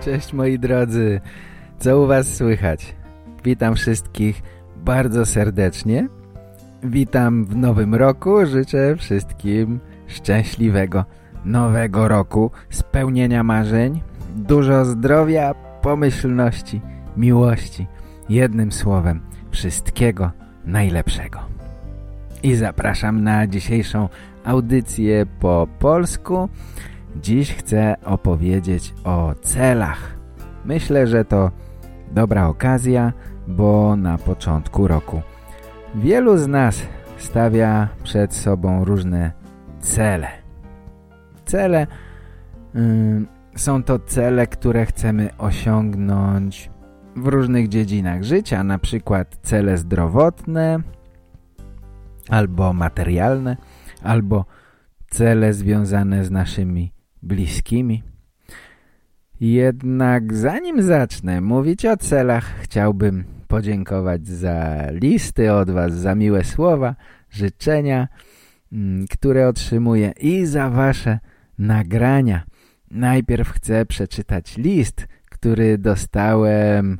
Cześć moi drodzy, co u was słychać? Witam wszystkich bardzo serdecznie. Witam w nowym roku, życzę wszystkim szczęśliwego nowego roku, spełnienia marzeń, dużo zdrowia, pomyślności, miłości. Jednym słowem, wszystkiego najlepszego. I zapraszam na dzisiejszą audycję po polsku. Dziś chcę opowiedzieć o celach. Myślę, że to dobra okazja, bo na początku roku wielu z nas stawia przed sobą różne cele. Cele yy, są to cele, które chcemy osiągnąć w różnych dziedzinach życia, na przykład cele zdrowotne, albo materialne, albo cele związane z naszymi bliskimi. Jednak zanim zacznę mówić o celach, chciałbym podziękować za listy od Was, za miłe słowa, życzenia, mm, które otrzymuję i za Wasze nagrania. Najpierw chcę przeczytać list, który dostałem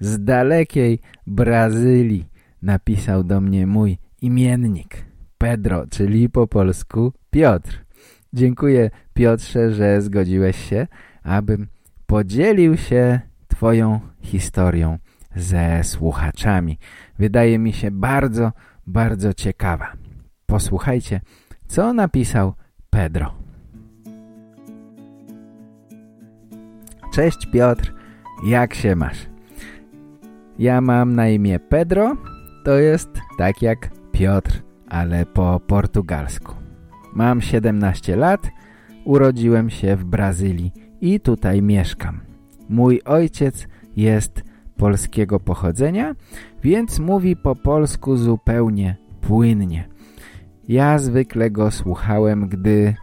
z dalekiej Brazylii. Napisał do mnie mój imiennik Pedro, czyli po polsku Piotr. Dziękuję Piotrze, że zgodziłeś się, abym podzielił się Twoją historią ze słuchaczami. Wydaje mi się bardzo, bardzo ciekawa. Posłuchajcie, co napisał Pedro. Cześć Piotr, jak się masz? Ja mam na imię Pedro, to jest tak jak Piotr, ale po portugalsku. Mam 17 lat, urodziłem się w Brazylii i tutaj mieszkam. Mój ojciec jest polskiego pochodzenia, więc mówi po polsku zupełnie płynnie. Ja zwykle go słuchałem, gdy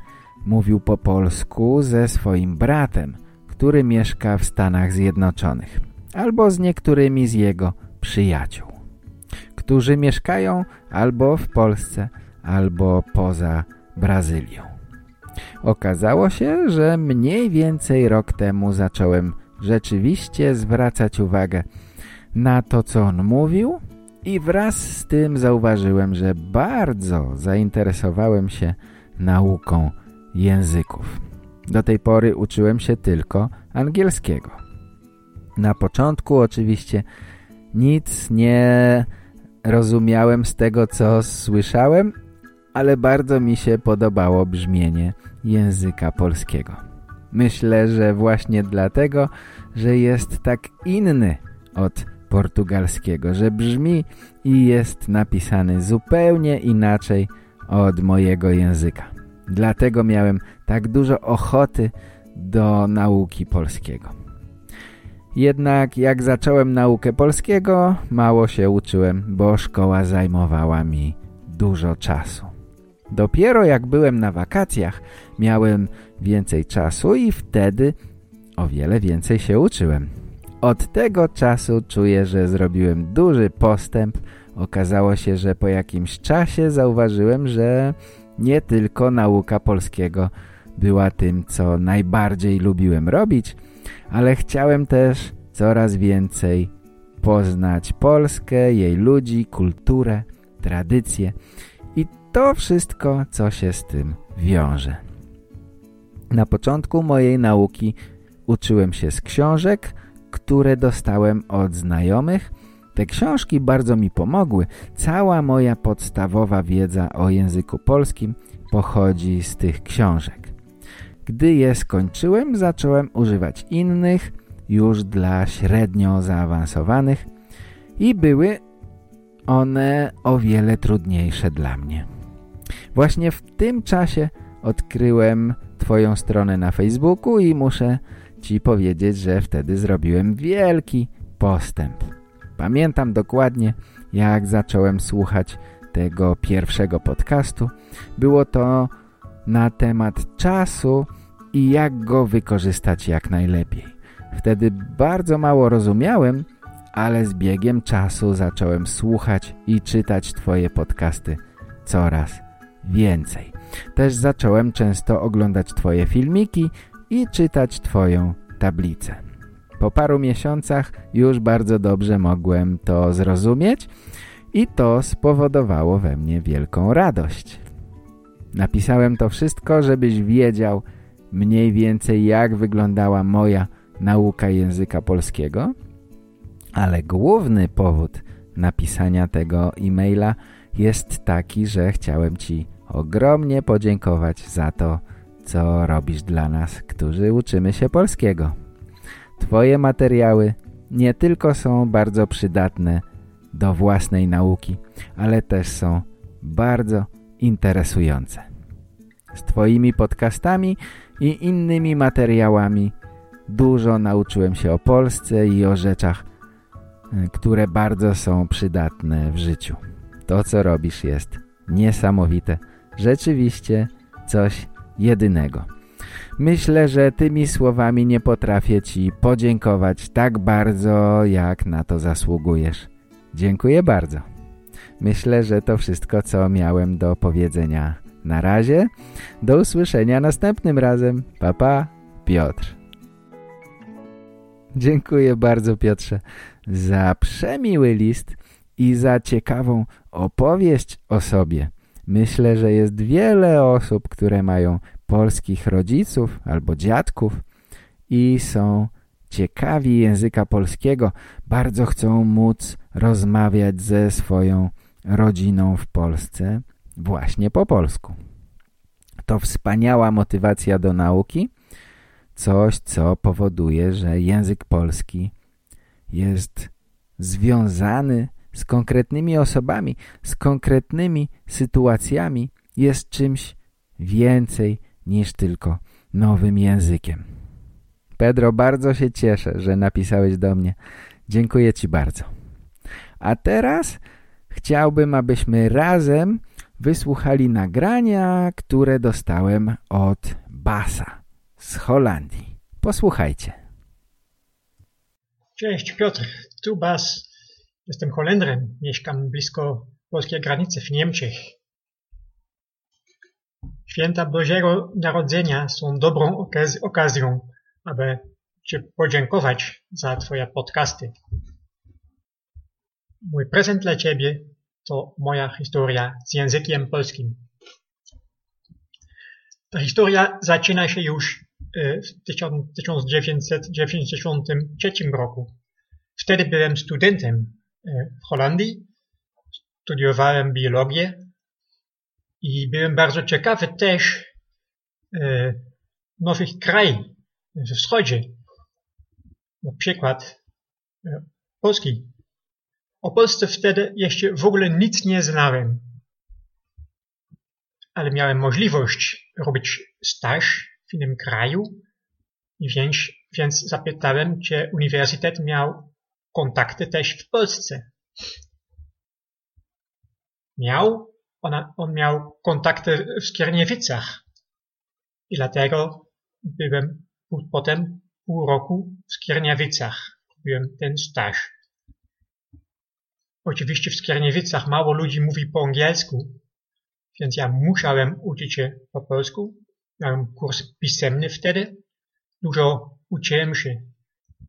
mówił po polsku ze swoim bratem, który mieszka w Stanach Zjednoczonych, albo z niektórymi z jego przyjaciół którzy mieszkają albo w Polsce, albo poza Brazylią. Okazało się, że mniej więcej rok temu zacząłem rzeczywiście zwracać uwagę na to, co on mówił i wraz z tym zauważyłem, że bardzo zainteresowałem się nauką języków. Do tej pory uczyłem się tylko angielskiego. Na początku oczywiście nic nie rozumiałem z tego, co słyszałem, ale bardzo mi się podobało brzmienie języka polskiego. Myślę, że właśnie dlatego, że jest tak inny od portugalskiego, że brzmi i jest napisany zupełnie inaczej od mojego języka. Dlatego miałem tak dużo ochoty do nauki polskiego. Jednak jak zacząłem naukę polskiego, mało się uczyłem, bo szkoła zajmowała mi dużo czasu. Dopiero jak byłem na wakacjach, miałem więcej czasu i wtedy o wiele więcej się uczyłem. Od tego czasu czuję, że zrobiłem duży postęp. Okazało się, że po jakimś czasie zauważyłem, że nie tylko nauka polskiego była tym, co najbardziej lubiłem robić, ale chciałem też coraz więcej poznać Polskę, jej ludzi, kulturę, tradycje to wszystko, co się z tym wiąże. Na początku mojej nauki uczyłem się z książek, które dostałem od znajomych. Te książki bardzo mi pomogły. Cała moja podstawowa wiedza o języku polskim pochodzi z tych książek. Gdy je skończyłem, zacząłem używać innych, już dla średnio zaawansowanych i były one o wiele trudniejsze dla mnie. Właśnie w tym czasie odkryłem Twoją stronę na Facebooku i muszę ci powiedzieć, że wtedy zrobiłem wielki postęp. Pamiętam dokładnie, jak zacząłem słuchać tego pierwszego podcastu. Było to na temat czasu i jak go wykorzystać jak najlepiej. Wtedy bardzo mało rozumiałem, ale z biegiem czasu zacząłem słuchać i czytać Twoje podcasty coraz więcej. Też zacząłem często oglądać Twoje filmiki i czytać Twoją tablicę. Po paru miesiącach już bardzo dobrze mogłem to zrozumieć i to spowodowało we mnie wielką radość. Napisałem to wszystko, żebyś wiedział mniej więcej jak wyglądała moja nauka języka polskiego, ale główny powód napisania tego e-maila jest taki, że chciałem Ci ogromnie podziękować za to, co robisz dla nas, którzy uczymy się polskiego. Twoje materiały nie tylko są bardzo przydatne do własnej nauki, ale też są bardzo interesujące. Z Twoimi podcastami i innymi materiałami dużo nauczyłem się o Polsce i o rzeczach, e, które bardzo są przydatne w życiu. To, co robisz jest niesamowite. Rzeczywiście coś jedynego. Myślę, że tymi słowami nie potrafię Ci podziękować tak bardzo, jak na to zasługujesz. Dziękuję bardzo. Myślę, że to wszystko, co miałem do powiedzenia na razie. Do usłyszenia następnym razem. Papa, pa, Piotr. Dziękuję bardzo Piotrze za przemiły list i za ciekawą opowieść o sobie. Myślę, że jest wiele osób, które mają polskich rodziców albo dziadków i są ciekawi języka polskiego, bardzo chcą móc rozmawiać ze swoją rodziną w Polsce właśnie po polsku. To wspaniała motywacja do nauki, coś co powoduje, że język polski jest związany z konkretnymi osobami, z konkretnymi sytuacjami, jest czymś więcej niż tylko nowym językiem. Pedro, bardzo się cieszę, że napisałeś do mnie. Dziękuję Ci bardzo. A teraz chciałbym, abyśmy razem wysłuchali nagrania, które dostałem od Basa z Holandii. Posłuchajcie. Cześć Piotr, tu Bas. Jestem Holendrem, mieszkam blisko polskiej granicy w Niemczech. Święta Bożego Narodzenia są dobrą okaz okazją, aby Ci podziękować za Twoje podcasty. Mój prezent dla Ciebie to moja historia z językiem polskim. Ta historia zaczyna się już e, w 1993 roku. Wtedy byłem studentem w Holandii, studiowałem biologię i byłem bardzo ciekawy też e, nowych krajów we wschodzie. Na przykład Polski. O Polsce wtedy jeszcze w ogóle nic nie znałem. Ale miałem możliwość robić staż w innym kraju, więc, więc zapytałem, czy uniwersytet miał kontakty też w Polsce. Miał, ona, on miał kontakty w Skierniewicach i dlatego byłem potem pół roku w Skierniewicach. Robiłem ten staż. Oczywiście w Skierniewicach mało ludzi mówi po angielsku, więc ja musiałem uczyć się po polsku. Miałem kurs pisemny wtedy. Dużo uczyłem się,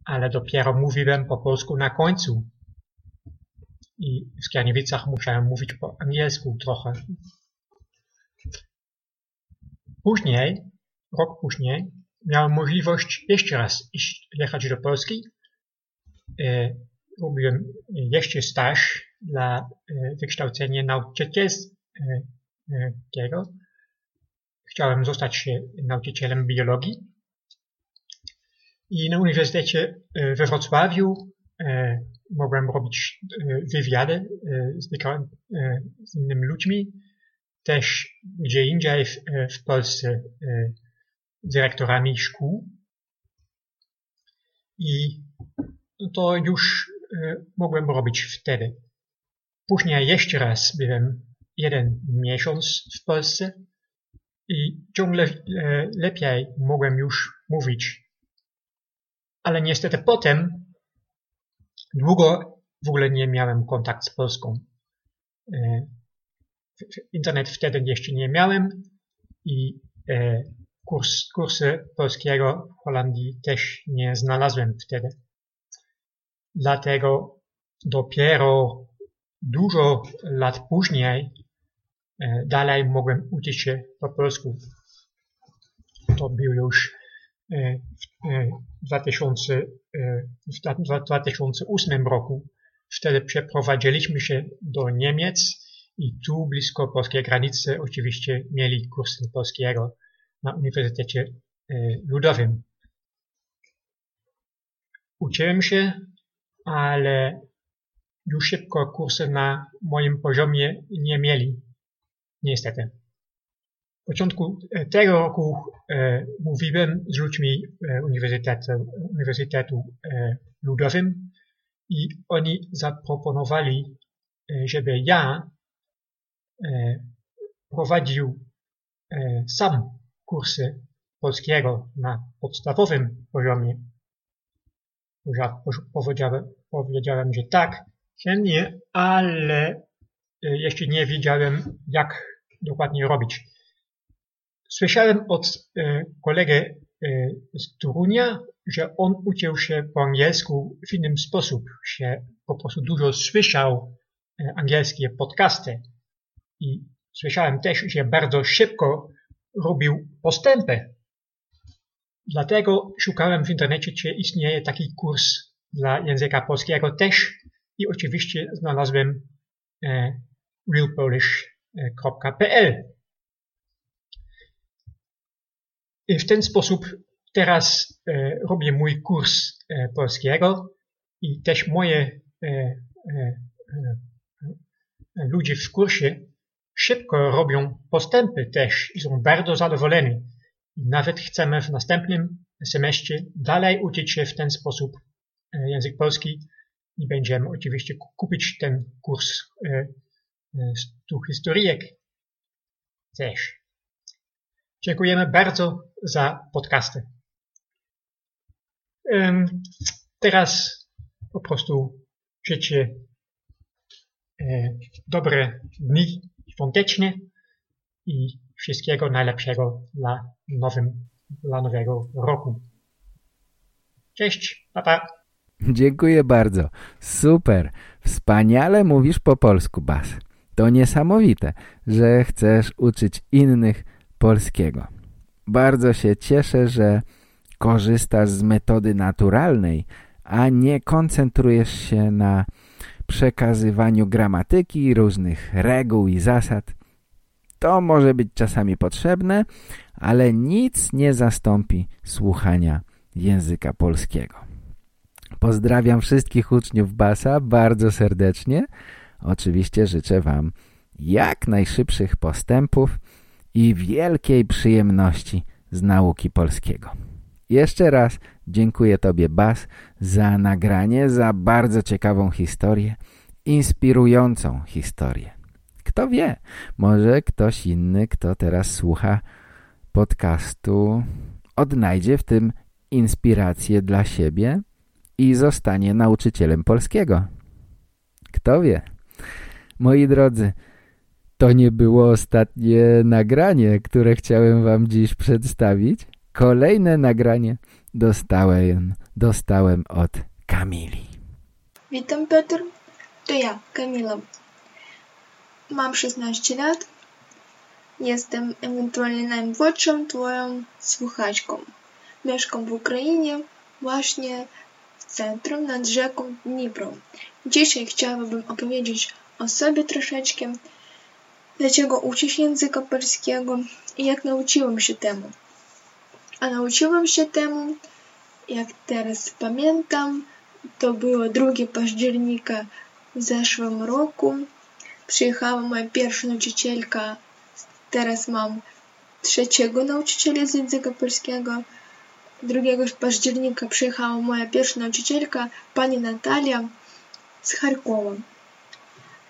ale dopiero mówiłem po polsku na końcu. I w Skierniewicach musiałem mówić po angielsku trochę. Później, rok później, miałem możliwość jeszcze raz iść, jechać do Polski. E, robiłem jeszcze staż dla e, wykształcenia nauczycielskiego. Chciałem zostać nauczycielem biologii. I na Uniwersytecie e, we Wrocławiu mogłem robić wywiady z, z innymi ludźmi, też gdzie indziej w, w Polsce dyrektorami szkół. i to już mogłem robić wtedy. Później jeszcze raz byłem jeden miesiąc w Polsce i ciągle lepiej mogłem już mówić. Ale niestety potem długo w ogóle nie miałem kontakt z Polską. Internet wtedy jeszcze nie miałem i kurs, kursy polskiego w Holandii też nie znalazłem wtedy. Dlatego dopiero dużo lat później dalej mogłem uczyć się po polsku. To był już w 2000, w 2008 roku. Wtedy przeprowadziliśmy się do Niemiec i tu blisko polskiej granicy oczywiście mieli kursy polskiego na Uniwersytecie Ludowym. Uczyłem się, ale już szybko kursy na moim poziomie nie mieli, niestety. Początku tego roku e, mówiłem z ludźmi e, Uniwersytetu, Uniwersytetu e, Ludowym i oni zaproponowali, żeby ja prowadził sam kursy polskiego na podstawowym poziomie. Powiedziałem, powiedziałem, że tak, chętnie, ale jeszcze nie wiedziałem, jak dokładnie robić. Słyszałem od kolegę z Torunia, że on uczył się po angielsku w innym sposób, że po prostu dużo słyszał angielskie podcasty i słyszałem też, że bardzo szybko robił postępy. Dlatego szukałem w internecie, czy istnieje taki kurs dla języka polskiego też i oczywiście znalazłem e, realpolish.pl. I w ten sposób teraz e, robię mój kurs e, polskiego i też moje e, e, e, ludzie w kursie szybko robią postępy też i są bardzo zadowoleni. Nawet chcemy w następnym semestrze dalej uczyć się w ten sposób język polski i będziemy oczywiście kupić ten kurs z tu historyjek też. Dziękujemy bardzo za podcasty. Teraz po prostu życzę dobre dni świąteczne i wszystkiego najlepszego dla, nowym, dla nowego roku. Cześć, papa. Dziękuję bardzo. Super. Wspaniale mówisz po polsku, Bas. To niesamowite, że chcesz uczyć innych polskiego. Bardzo się cieszę, że korzystasz z metody naturalnej, a nie koncentrujesz się na przekazywaniu gramatyki, różnych reguł i zasad. To może być czasami potrzebne, ale nic nie zastąpi słuchania języka polskiego. Pozdrawiam wszystkich uczniów Basa bardzo serdecznie. Oczywiście życzę Wam jak najszybszych postępów i wielkiej przyjemności z nauki polskiego. Jeszcze raz dziękuję Tobie, Bas, za nagranie, za bardzo ciekawą historię, inspirującą historię. Kto wie, może ktoś inny, kto teraz słucha podcastu, odnajdzie w tym inspirację dla siebie i zostanie nauczycielem polskiego. Kto wie? Moi drodzy, to nie było ostatnie nagranie, które chciałem wam dziś przedstawić. Kolejne nagranie dostałem, dostałem od Kamili. Witam Piotr, to ja, Kamila. Mam 16 lat. Jestem ewentualnie najmłodszą twoją słuchaczką. Mieszkam w Ukrainie, właśnie w centrum nad rzeką Dnipro. Dzisiaj chciałabym opowiedzieć o sobie troszeczkę, dlaczego uczę się języka polskiego i jak nauczyłam się temu. A nauczyłam się temu, jak teraz pamiętam, to było 2 października w zeszłym roku. Przyjechała moja pierwsza nauczycielka, teraz mam trzeciego nauczyciela z języka polskiego. 2 października przyjechała moja pierwsza nauczycielka, pani Natalia z Charkowa.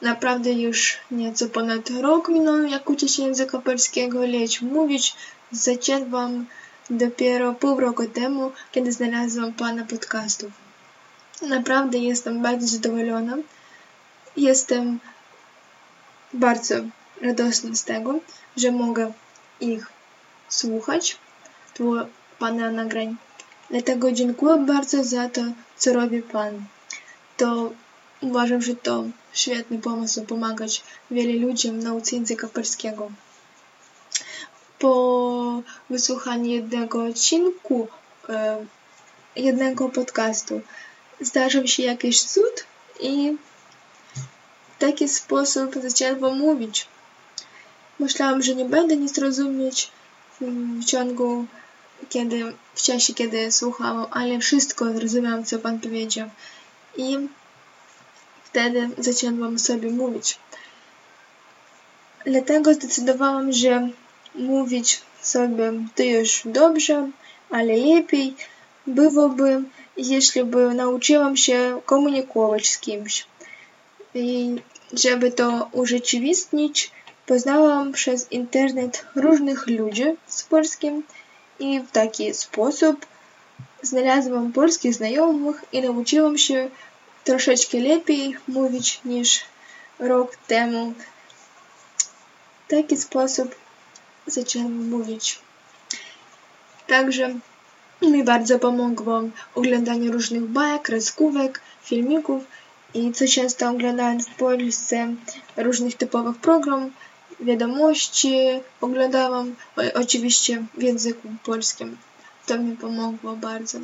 Naprawdę już nieco ponad rok minął, jak uczę się języka polskiego, lecz mówić zaczęłam dopiero pół roku temu, kiedy znalazłam pana podcastów. Naprawdę jestem bardzo zadowolona. Jestem bardzo radosna z tego, że mogę ich słuchać, tu pana nagrań. Dlatego dziękuję bardzo za to, co robi pan. To uważam, że to świetny pomysł pomagać wielu ludziom w nauce języka polskiego. Po wysłuchaniu jednego odcinku, e, jednego podcastu, zdarzył się jakiś cud i w taki sposób zaczęłam mówić. Myślałam, że nie będę nic rozumieć w ciągu, kiedy, w czasie, kiedy słuchałam, ale wszystko zrozumiałam, co pan powiedział. I wtedy zaczęłam sobie mówić. Dlatego zdecydowałam, że mówić sobie to już dobrze, ale lepiej byłoby, jeśli by nauczyłam się komunikować z kimś. I żeby to urzeczywistnić, poznałam przez internet różnych ludzi z polskim i w taki sposób znalazłam polskich znajomych i nauczyłam się troszeczkę lepiej mówić niż rok temu. W taki sposób zaczęłam mówić. Także mi bardzo pomogło oglądanie różnych bajek, kreskówek, filmików i co często oglądając w Polsce różnych typowych program, wiadomości oglądałam, oczywiście w języku polskim. To mi pomogło bardzo.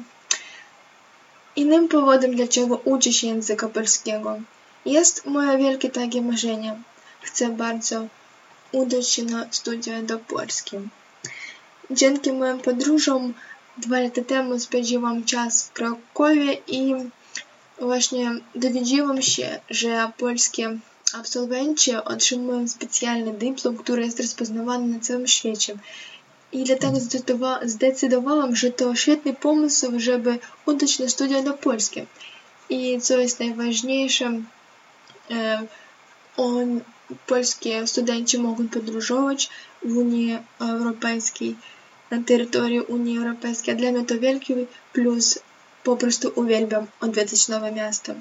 Innym powodem, dlaczego uczę się języka polskiego, jest moje wielkie takie marzenie. Chcę bardzo udać się na studia do Polski. Dzięki moim podróżom dwa lata temu spędziłam czas w Krakowie i właśnie dowiedziałam się, że polskie absolwenci otrzymują specjalny dyplom, który jest rozpoznawany na całym świecie. I dlatego zdecydowałam, że to świetny pomysł, żeby udać na studia do Polski. I co jest najważniejsze, on, polskie studenci mogą podróżować w Unii Europejskiej, na terytorium Unii Europejskiej. Dla mnie to wielki plus. Po prostu uwielbiam odwiedzać nowe miasto.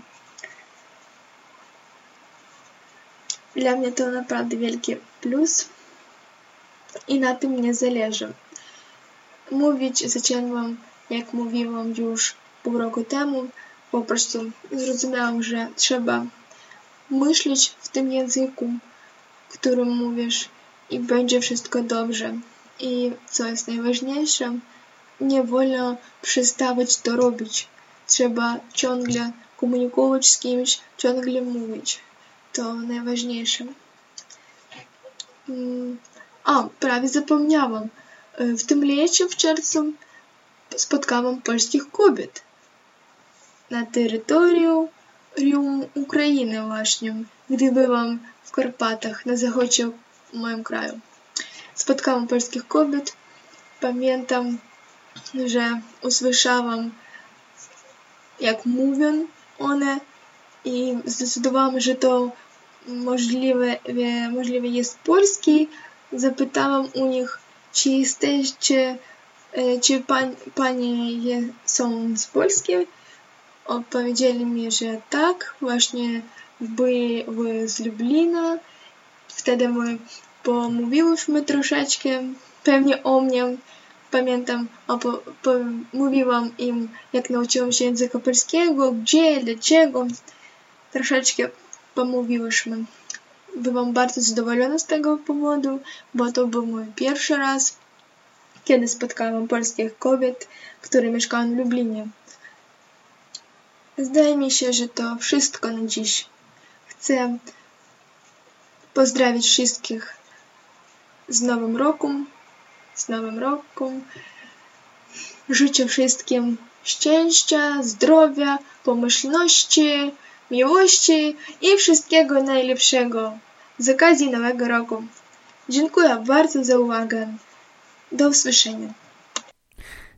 Dla mnie to naprawdę wielki plus i na tym nie zależy. Mówić zaczęłam, jak mówiłam już pół roku temu, po prostu zrozumiałam, że trzeba myśleć w tym języku, którym mówisz i będzie wszystko dobrze. I co jest najważniejsze, nie wolno przestawać to robić. Trzeba ciągle komunikować z kimś, ciągle mówić. To najważniejsze. A, prawie zapomniałam. W tym lecie w czerwcu spotkałam polskich kobiet na terytorium Ukrainy właśnie, gdy byłam w Karpatach, na zachodzie w moim kraju. Spotkałam polskich kobiet. Pamiętam, że usłyszałam, jak mówią one i zdecydowałam, że to możliwe, możliwe jest polski. Zapytałam u nich, czy jesteście, czy pań, panie są z Polski. Odpowiedzieli mi, że tak, właśnie były z Lublina. Wtedy my pomówiłyśmy troszeczkę, pewnie o mnie. Pamiętam, opo, po, mówiłam im, jak nauczyłam się języka polskiego, gdzie, dlaczego. Troszeczkę pomówiłyśmy. Byłam bardzo zadowolona z tego powodu, bo to był mój pierwszy raz, kiedy spotkałam polskich kobiet, które mieszkają w Lublinie. Zdaje mi się, że to wszystko na dziś. Chcę pozdrowić wszystkich z Nowym Rokiem, z Nowym Rokiem. Życzę wszystkim szczęścia, zdrowia, pomyślności, miłości i wszystkiego najlepszego z okazji Nowego Roku. Dziękuję bardzo za uwagę. Do usłyszenia.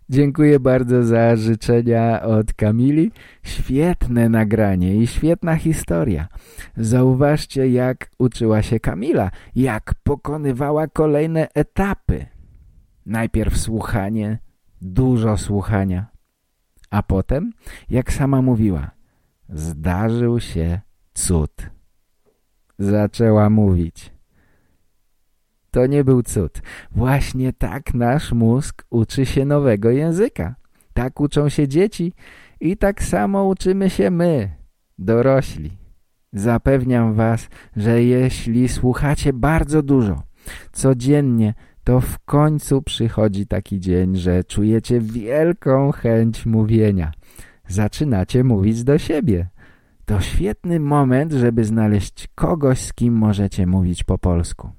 Dziękuję bardzo za życzenia od Kamili. Świetne nagranie i świetna historia. Zauważcie, jak uczyła się Kamila, jak pokonywała kolejne etapy. Najpierw słuchanie, dużo słuchania, a potem, jak sama mówiła, zdarzył się cud. Zaczęła mówić. To nie był cud. Właśnie tak nasz mózg uczy się nowego języka. Tak uczą się dzieci i tak samo uczymy się my, dorośli. Zapewniam was, że jeśli słuchacie bardzo dużo, codziennie, to w końcu przychodzi taki dzień, że czujecie wielką chęć mówienia. Zaczynacie mówić do siebie. To świetny moment, żeby znaleźć kogoś, z kim możecie mówić po polsku.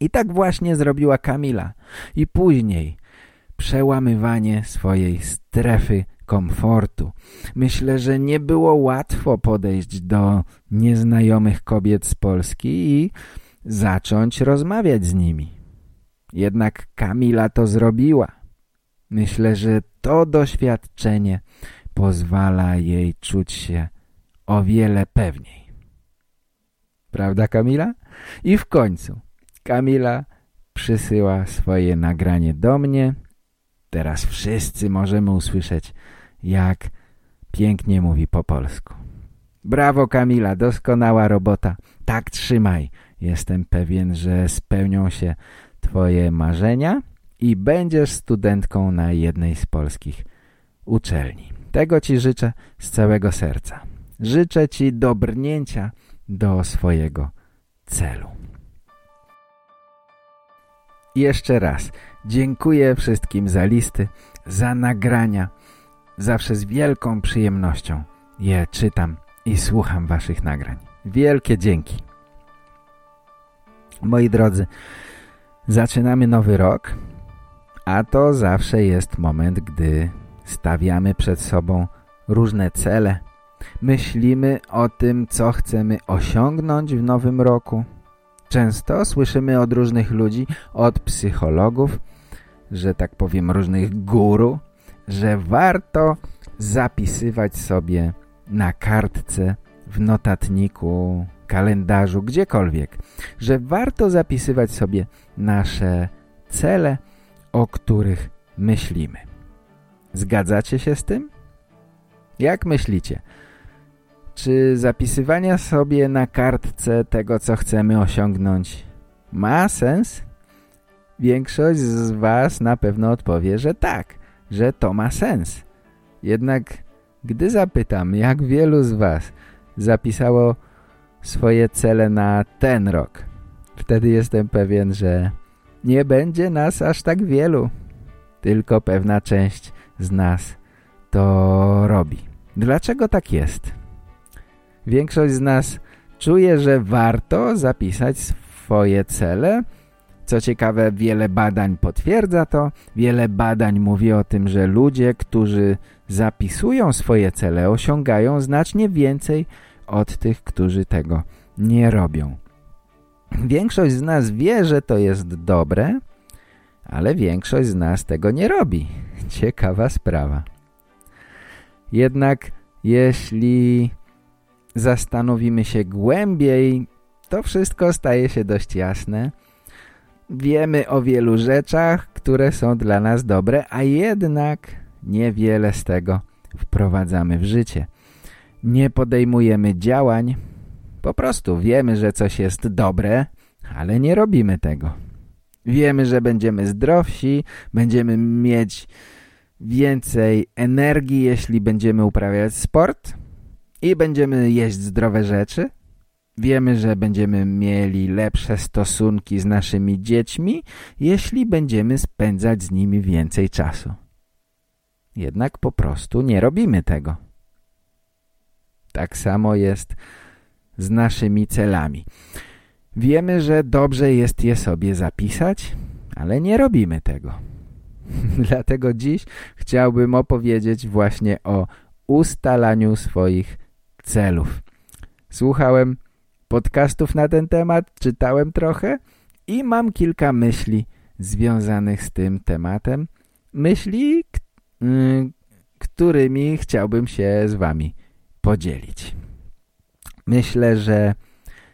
I tak właśnie zrobiła Kamila. I później przełamywanie swojej strefy komfortu. Myślę, że nie było łatwo podejść do nieznajomych kobiet z Polski i zacząć rozmawiać z nimi. Jednak Kamila to zrobiła. Myślę, że to doświadczenie pozwala jej czuć się o wiele pewniej. Prawda Kamila? I w końcu Kamila przysyła swoje nagranie do mnie. Teraz wszyscy możemy usłyszeć, jak pięknie mówi po polsku. Brawo Kamila, doskonała robota. Tak trzymaj. Jestem pewien, że spełnią się twoje marzenia i będziesz studentką na jednej z polskich uczelni. Tego ci życzę z całego serca. Życzę ci dobrnięcia do swojego celu. Jeszcze raz dziękuję wszystkim za listy, za nagrania. Zawsze z wielką przyjemnością je czytam i słucham waszych nagrań. Wielkie dzięki. Moi drodzy, zaczynamy nowy rok, a to zawsze jest moment, gdy stawiamy przed sobą różne cele. Myślimy o tym, co chcemy osiągnąć w nowym roku – Często słyszymy od różnych ludzi, od psychologów, że tak powiem różnych guru, że warto zapisywać sobie na kartce, w notatniku, kalendarzu, gdziekolwiek, że warto zapisywać sobie nasze cele, o których myślimy. Zgadzacie się z tym? Jak myślicie? Czy zapisywania sobie na kartce tego, co chcemy osiągnąć ma sens? Większość z Was na pewno odpowie, że tak, że to ma sens. Jednak gdy zapytam, jak wielu z Was zapisało swoje cele na ten rok, wtedy jestem pewien, że nie będzie nas aż tak wielu. Tylko pewna część z nas to robi. Dlaczego tak jest? Większość z nas czuje, że warto zapisać swoje cele. Co ciekawe, wiele badań potwierdza to. Wiele badań mówi o tym, że ludzie, którzy zapisują swoje cele, osiągają znacznie więcej od tych, którzy tego nie robią. Większość z nas wie, że to jest dobre, ale większość z nas tego nie robi. Ciekawa sprawa. Jednak jeśli zastanowimy się głębiej, to wszystko staje się dość jasne. Wiemy o wielu rzeczach, które są dla nas dobre, a jednak niewiele z tego wprowadzamy w życie. Nie podejmujemy działań, po prostu wiemy, że coś jest dobre, ale nie robimy tego. Wiemy, że będziemy zdrowsi, będziemy mieć więcej energii, jeśli będziemy uprawiać sport, i będziemy jeść zdrowe rzeczy. Wiemy, że będziemy mieli lepsze stosunki z naszymi dziećmi, jeśli będziemy spędzać z nimi więcej czasu. Jednak po prostu nie robimy tego. Tak samo jest z naszymi celami. Wiemy, że dobrze jest je sobie zapisać, ale nie robimy tego. Dlatego dziś chciałbym opowiedzieć właśnie o ustalaniu swoich celów. Słuchałem podcastów na ten temat, czytałem trochę i mam kilka myśli związanych z tym tematem, myśli, y, którymi chciałbym się z wami podzielić. Myślę, że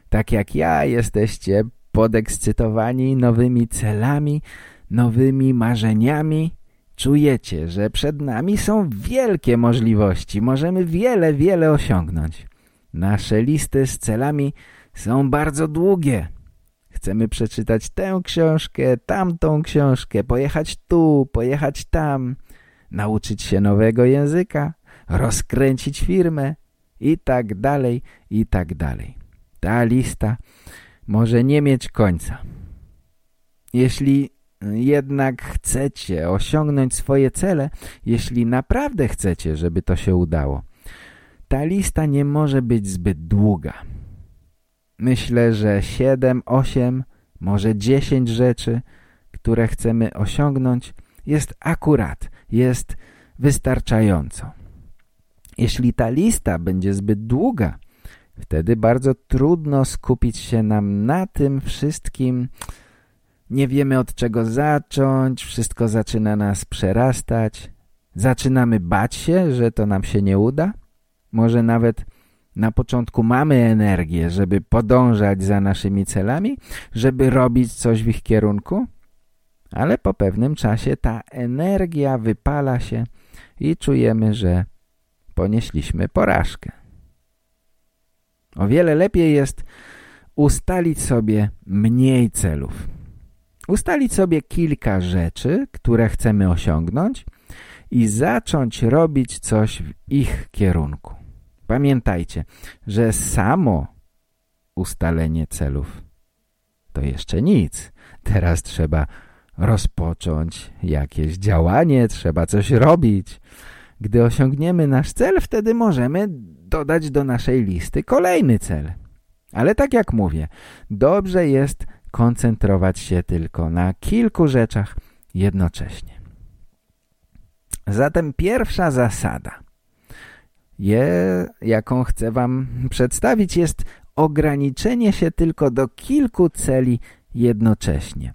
tak jak ja jesteście podekscytowani nowymi celami, nowymi marzeniami, czujecie, że przed nami są wielkie możliwości, możemy wiele, wiele osiągnąć. Nasze listy z celami są bardzo długie. Chcemy przeczytać tę książkę, tamtą książkę, pojechać tu, pojechać tam, nauczyć się nowego języka, rozkręcić firmę i tak dalej, i tak dalej. Ta lista może nie mieć końca. Jeśli jednak chcecie osiągnąć swoje cele, jeśli naprawdę chcecie, żeby to się udało, ta lista nie może być zbyt długa. Myślę, że 7, 8, może 10 rzeczy, które chcemy osiągnąć jest akurat, jest wystarczająco. Jeśli ta lista będzie zbyt długa, wtedy bardzo trudno skupić się nam na tym wszystkim. Nie wiemy od czego zacząć, wszystko zaczyna nas przerastać. Zaczynamy bać się, że to nam się nie uda. Może nawet na początku mamy energię, żeby podążać za naszymi celami, żeby robić coś w ich kierunku, ale po pewnym czasie ta energia wypala się i czujemy, że ponieśliśmy porażkę. O wiele lepiej jest ustalić sobie mniej celów. Ustalić sobie kilka rzeczy, które chcemy osiągnąć i zacząć robić coś w ich kierunku. Pamiętajcie, że samo ustalenie celów to jeszcze nic. Teraz trzeba rozpocząć jakieś działanie, trzeba coś robić. Gdy osiągniemy nasz cel, wtedy możemy dodać do naszej listy kolejny cel. Ale tak jak mówię, dobrze jest koncentrować się tylko na kilku rzeczach jednocześnie. Zatem pierwsza zasada, je, jaką chcę Wam przedstawić, jest ograniczenie się tylko do kilku celi jednocześnie.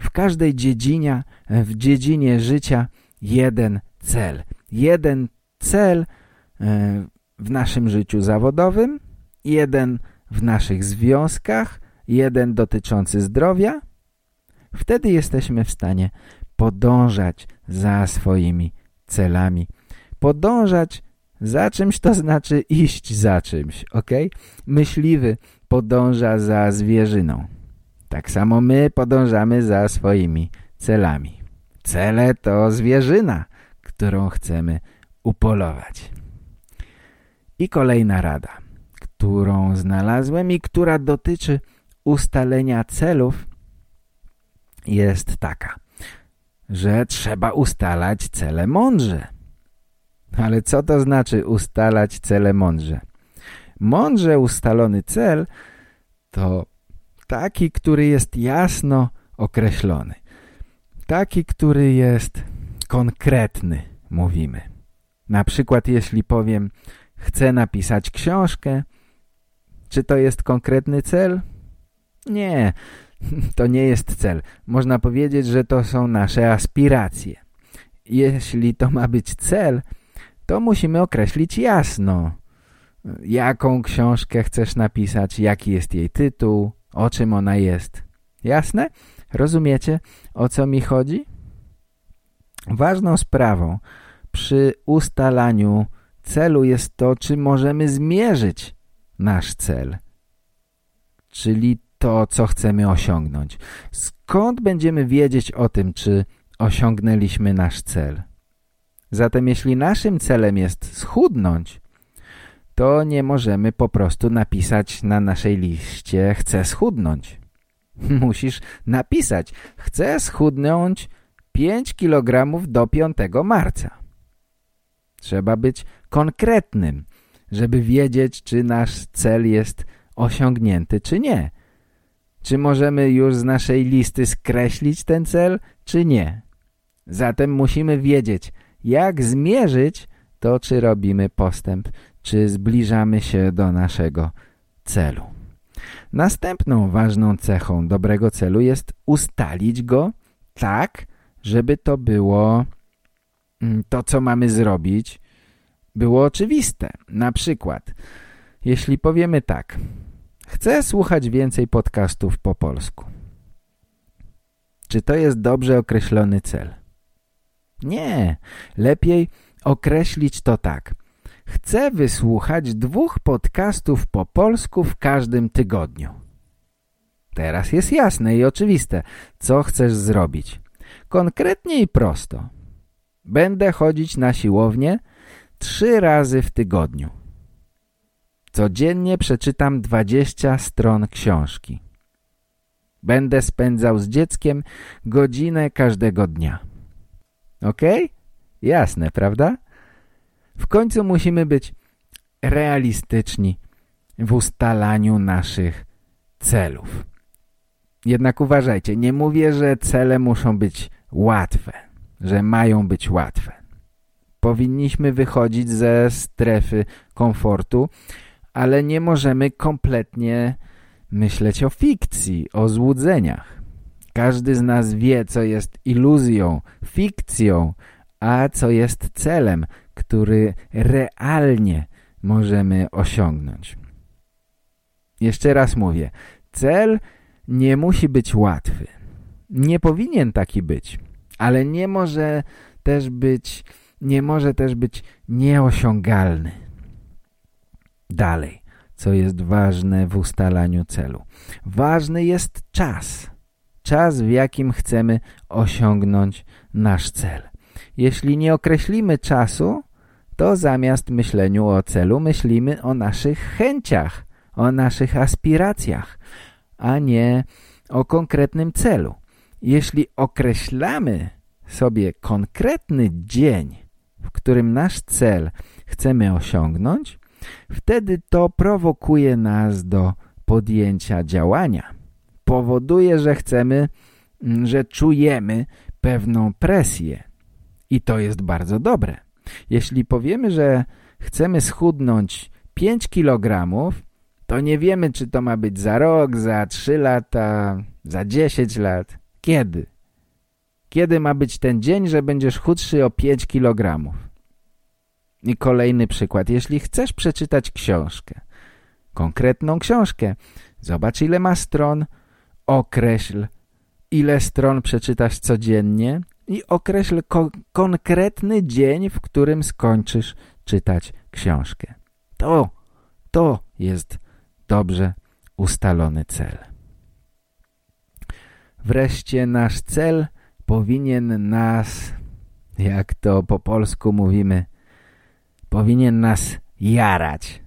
W każdej dziedzinie, w dziedzinie życia jeden cel. Jeden cel e, w naszym życiu zawodowym, jeden w naszych związkach, jeden dotyczący zdrowia. Wtedy jesteśmy w stanie podążać za swoimi celami. Podążać za czymś to znaczy iść za czymś, ok? Myśliwy podąża za zwierzyną. Tak samo my podążamy za swoimi celami. Cele to zwierzyna, którą chcemy upolować. I kolejna rada, którą znalazłem i która dotyczy ustalenia celów jest taka, że trzeba ustalać cele mądrze. Ale co to znaczy ustalać cele mądrze? Mądrze ustalony cel to taki, który jest jasno określony. Taki, który jest konkretny, mówimy. Na przykład jeśli powiem, chcę napisać książkę, czy to jest konkretny cel? Nie, to nie jest cel. Można powiedzieć, że to są nasze aspiracje. Jeśli to ma być cel, to musimy określić jasno, jaką książkę chcesz napisać, jaki jest jej tytuł, o czym ona jest. Jasne? Rozumiecie, o co mi chodzi? Ważną sprawą przy ustalaniu celu jest to, czy możemy zmierzyć nasz cel, czyli to, co chcemy osiągnąć. Skąd będziemy wiedzieć o tym, czy osiągnęliśmy nasz cel? Zatem jeśli naszym celem jest schudnąć, to nie możemy po prostu napisać na naszej liście chcę schudnąć. Musisz napisać chcę schudnąć 5 kg do 5 marca. Trzeba być konkretnym, żeby wiedzieć, czy nasz cel jest osiągnięty, czy nie. Czy możemy już z naszej listy skreślić ten cel, czy nie. Zatem musimy wiedzieć, jak zmierzyć to, czy robimy postęp, czy zbliżamy się do naszego celu. Następną ważną cechą dobrego celu jest ustalić go tak, żeby to było mm, to, co mamy zrobić, było oczywiste. Na przykład, jeśli powiemy tak, chcę słuchać więcej podcastów po polsku. Czy to jest dobrze określony cel? Nie, lepiej określić to tak. Chcę wysłuchać dwóch podcastów po polsku w każdym tygodniu. Teraz jest jasne i oczywiste, co chcesz zrobić. Konkretnie i prosto. Będę chodzić na siłownię trzy razy w tygodniu. Codziennie przeczytam 20 stron książki. Będę spędzał z dzieckiem godzinę każdego dnia. Ok? Jasne, prawda? W końcu musimy być realistyczni w ustalaniu naszych celów. Jednak uważajcie, nie mówię, że cele muszą być łatwe, że mają być łatwe. Powinniśmy wychodzić ze strefy komfortu, ale nie możemy kompletnie myśleć o fikcji, o złudzeniach. Każdy z nas wie, co jest iluzją, fikcją, a co jest celem, który realnie możemy osiągnąć. Jeszcze raz mówię, cel nie musi być łatwy. Nie powinien taki być, ale nie może też być, nie może też być nieosiągalny. Dalej, co jest ważne w ustalaniu celu. Ważny jest czas. Czas, w jakim chcemy osiągnąć nasz cel. Jeśli nie określimy czasu, to zamiast myśleniu o celu myślimy o naszych chęciach, o naszych aspiracjach, a nie o konkretnym celu. Jeśli określamy sobie konkretny dzień, w którym nasz cel chcemy osiągnąć, wtedy to prowokuje nas do podjęcia działania. Powoduje, że chcemy, mm, że czujemy pewną presję. I to jest bardzo dobre. Jeśli powiemy, że chcemy schudnąć 5 kilogramów, to nie wiemy, czy to ma być za rok, za 3 lata, za 10 lat. Kiedy? Kiedy ma być ten dzień, że będziesz chudszy o 5 kilogramów? I kolejny przykład. Jeśli chcesz przeczytać książkę, konkretną książkę, zobacz ile ma stron, określ ile stron przeczytasz codziennie i określ ko konkretny dzień, w którym skończysz czytać książkę. To, to jest dobrze ustalony cel. Wreszcie nasz cel powinien nas, jak to po polsku mówimy, powinien nas jarać.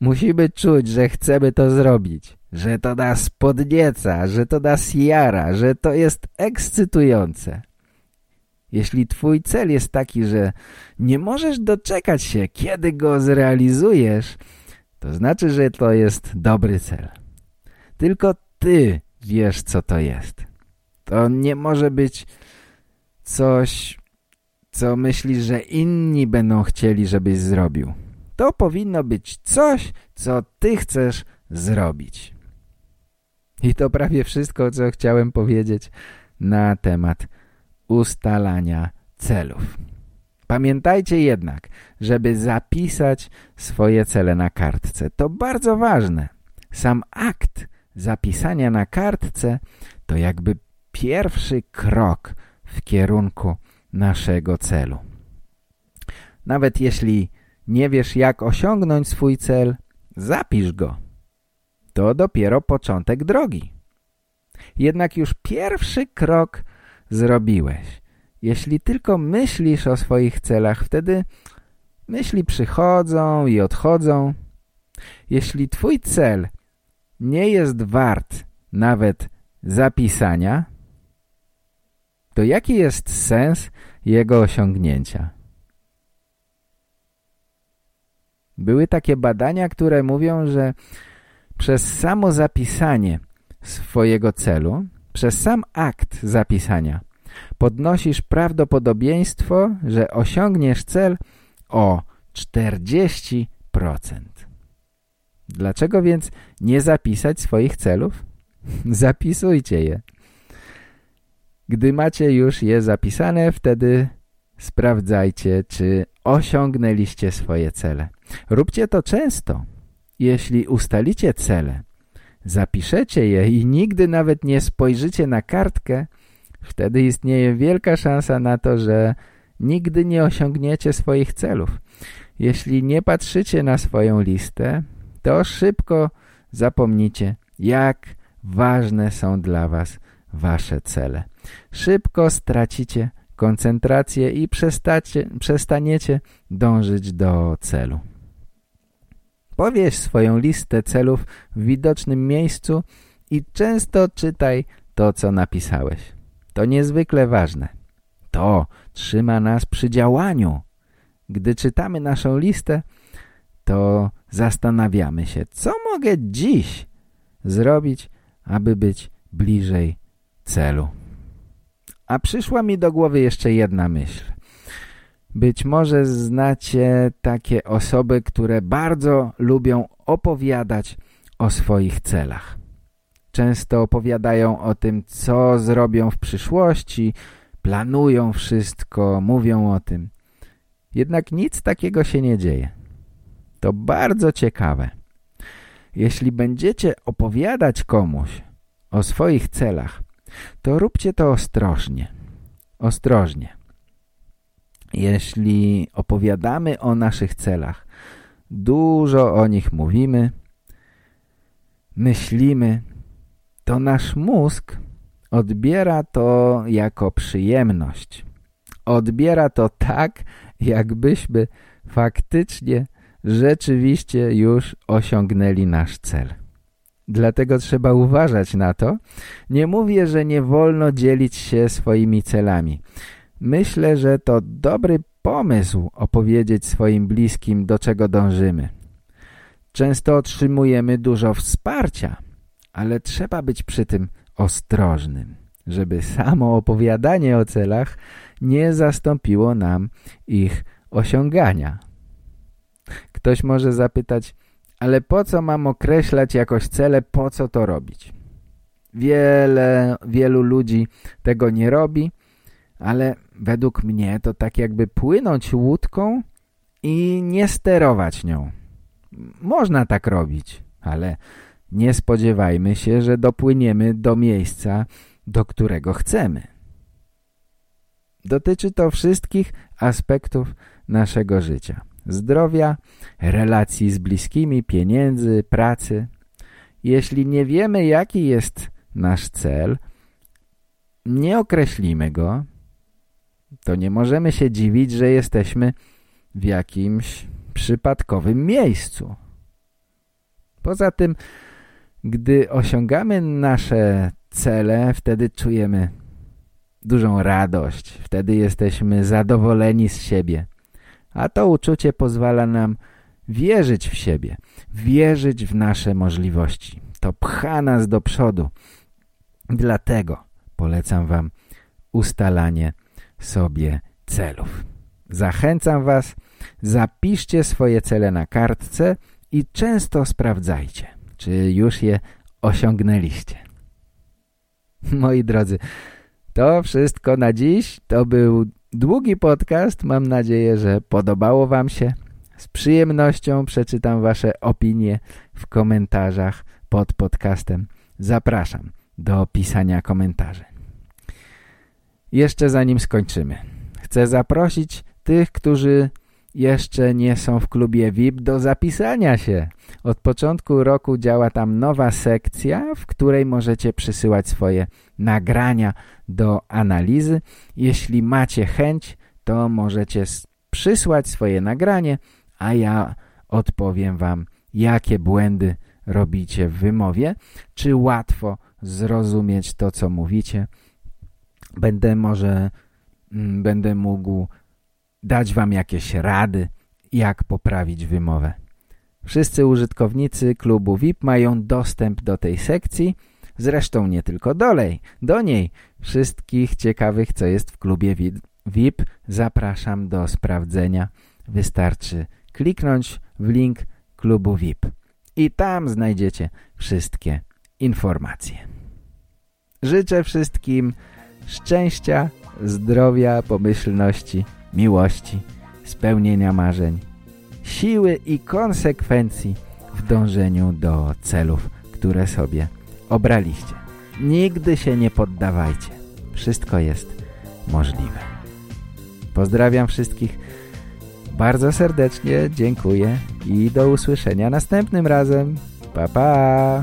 Musimy czuć, że chcemy to zrobić, że to nas podnieca, że to nas jara, że to jest ekscytujące. Jeśli twój cel jest taki, że nie możesz doczekać się, kiedy go zrealizujesz, to znaczy, że to jest dobry cel. Tylko ty wiesz, co to jest. To nie może być coś, co myślisz, że inni będą chcieli, żebyś zrobił. To powinno być coś, co ty chcesz zrobić. I to prawie wszystko, co chciałem powiedzieć na temat ustalania celów. Pamiętajcie jednak, żeby zapisać swoje cele na kartce. To bardzo ważne. Sam akt zapisania na kartce to jakby pierwszy krok w kierunku naszego celu. Nawet jeśli nie wiesz jak osiągnąć swój cel, zapisz go. To dopiero początek drogi. Jednak już pierwszy krok zrobiłeś. Jeśli tylko myślisz o swoich celach, wtedy myśli przychodzą i odchodzą. Jeśli twój cel nie jest wart nawet zapisania, to jaki jest sens jego osiągnięcia? Były takie badania, które mówią, że przez samo zapisanie swojego celu, przez sam akt zapisania podnosisz prawdopodobieństwo, że osiągniesz cel o 40%. Dlaczego więc nie zapisać swoich celów? Zapisujcie je. Gdy macie już je zapisane, wtedy sprawdzajcie, czy osiągnęliście swoje cele. Róbcie to często. Jeśli ustalicie cele, zapiszecie je i nigdy nawet nie spojrzycie na kartkę, wtedy istnieje wielka szansa na to, że nigdy nie osiągniecie swoich celów. Jeśli nie patrzycie na swoją listę, to szybko zapomnicie, jak ważne są dla Was Wasze cele. Szybko stracicie koncentrację i przestaniecie dążyć do celu. Powieś swoją listę celów w widocznym miejscu i często czytaj to, co napisałeś. To niezwykle ważne. To trzyma nas przy działaniu. Gdy czytamy naszą listę, to zastanawiamy się, co mogę dziś zrobić, aby być bliżej celu. A przyszła mi do głowy jeszcze jedna myśl. Być może znacie takie osoby, które bardzo lubią opowiadać o swoich celach. Często opowiadają o tym, co zrobią w przyszłości, planują wszystko, mówią o tym. Jednak nic takiego się nie dzieje. To bardzo ciekawe. Jeśli będziecie opowiadać komuś o swoich celach, to róbcie to ostrożnie. Ostrożnie. Jeśli opowiadamy o naszych celach, dużo o nich mówimy, myślimy, to nasz mózg odbiera to jako przyjemność. Odbiera to tak, jakbyśmy faktycznie, rzeczywiście już osiągnęli nasz cel. Dlatego trzeba uważać na to. Nie mówię, że nie wolno dzielić się swoimi celami. Myślę, że to dobry pomysł opowiedzieć swoim bliskim, do czego dążymy. Często otrzymujemy dużo wsparcia, ale trzeba być przy tym ostrożnym, żeby samo opowiadanie o celach nie zastąpiło nam ich osiągania. Ktoś może zapytać, ale po co mam określać jakoś cele, po co to robić? Wiele, wielu ludzi tego nie robi, ale według mnie to tak jakby płynąć łódką i nie sterować nią. Można tak robić, ale nie spodziewajmy się, że dopłyniemy do miejsca, do którego chcemy. Dotyczy to wszystkich aspektów naszego życia. Zdrowia, relacji z bliskimi, pieniędzy, pracy. Jeśli nie wiemy, jaki jest nasz cel, nie określimy go, to nie możemy się dziwić, że jesteśmy w jakimś przypadkowym miejscu. Poza tym, gdy osiągamy nasze cele, wtedy czujemy dużą radość, wtedy jesteśmy zadowoleni z siebie. A to uczucie pozwala nam wierzyć w siebie, wierzyć w nasze możliwości. To pcha nas do przodu. Dlatego polecam Wam ustalanie sobie celów. Zachęcam Was, zapiszcie swoje cele na kartce i często sprawdzajcie, czy już je osiągnęliście. Moi drodzy, to wszystko na dziś. To był długi podcast. Mam nadzieję, że podobało Wam się. Z przyjemnością przeczytam Wasze opinie w komentarzach pod podcastem. Zapraszam do pisania komentarzy. Jeszcze zanim skończymy, chcę zaprosić tych, którzy jeszcze nie są w klubie VIP do zapisania się. Od początku roku działa tam nowa sekcja, w której możecie przysyłać swoje nagrania do analizy. Jeśli macie chęć, to możecie przysłać swoje nagranie, a ja odpowiem Wam, jakie błędy robicie w wymowie, czy łatwo zrozumieć to, co mówicie. Będę może, mm, będę mógł dać Wam jakieś rady, jak poprawić wymowę. Wszyscy użytkownicy klubu VIP mają dostęp do tej sekcji, zresztą nie tylko dolej, do niej. Wszystkich ciekawych, co jest w klubie VIP, zapraszam do sprawdzenia. Wystarczy kliknąć w link klubu VIP i tam znajdziecie wszystkie informacje. Życzę wszystkim szczęścia, zdrowia, pomyślności miłości, spełnienia marzeń, siły i konsekwencji w dążeniu do celów, które sobie obraliście. Nigdy się nie poddawajcie. Wszystko jest możliwe. Pozdrawiam wszystkich bardzo serdecznie, dziękuję i do usłyszenia następnym razem. Pa, pa!